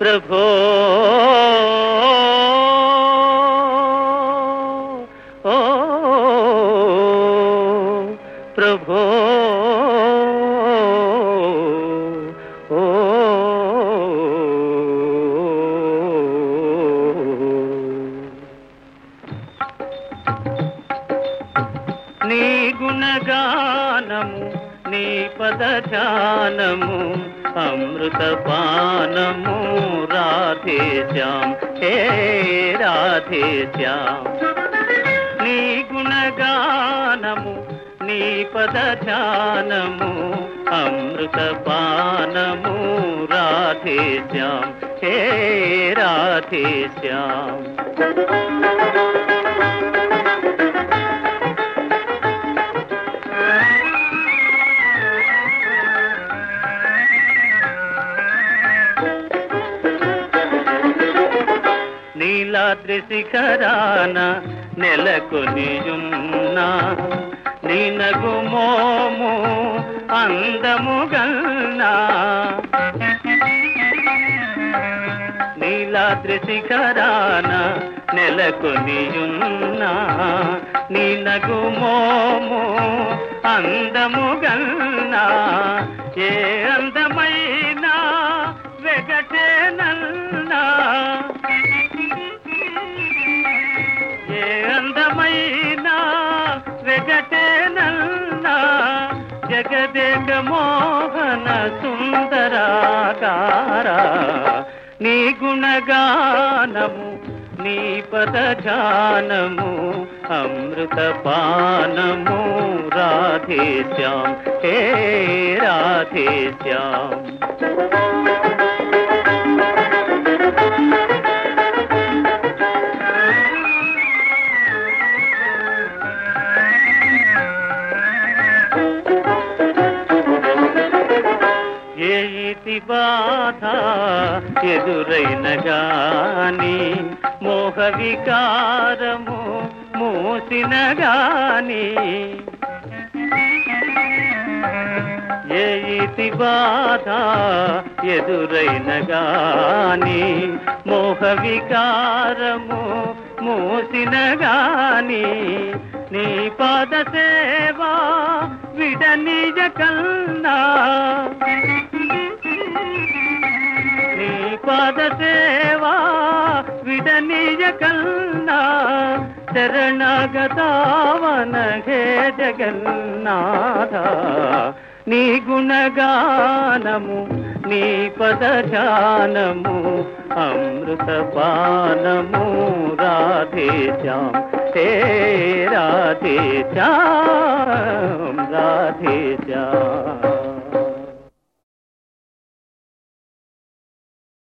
प्रभो ओ, ओ, ओ, प्रभो గుణగానము నీ పద అమృతపానము అమృత పానము రాధేశ్యాం హే రాధేశ్యాం నీ గుణగానము నీ పద అమృతపానము అమృత పానము రాధేశ్యాం హే రాధేశ్యాం నీలాద్రి శిఖరాన నెలకొనియున్నా నినగు మోము అందము నీలాద్రి శిఖరాన నెలకొనియున్నా నినగు మోము అందము గల్నా. ఏ సుందరాకార నీ గుణగానము నీ పదజానము ధ్యానము అమృత పానము రాధేశ్యాం హే రాధే శ్యాం బాధ ఎదురైన గాని మోహ వికారము మూసిన గాని. ఏ ఇతి బాధ ఎదురైన గాని మోహ వికారము మూసిన గాని. నీ పాద సేవా విడనిజ కల్నా పాద సేవా విడనిజ కన్నా శరణగతావన హే జగన్నాథ. నీ గుణగానము నీ పద ధ్యానము అమృత పానము రాధేశ్యాం హే రాధేశ్యాం రాధేశ్యాం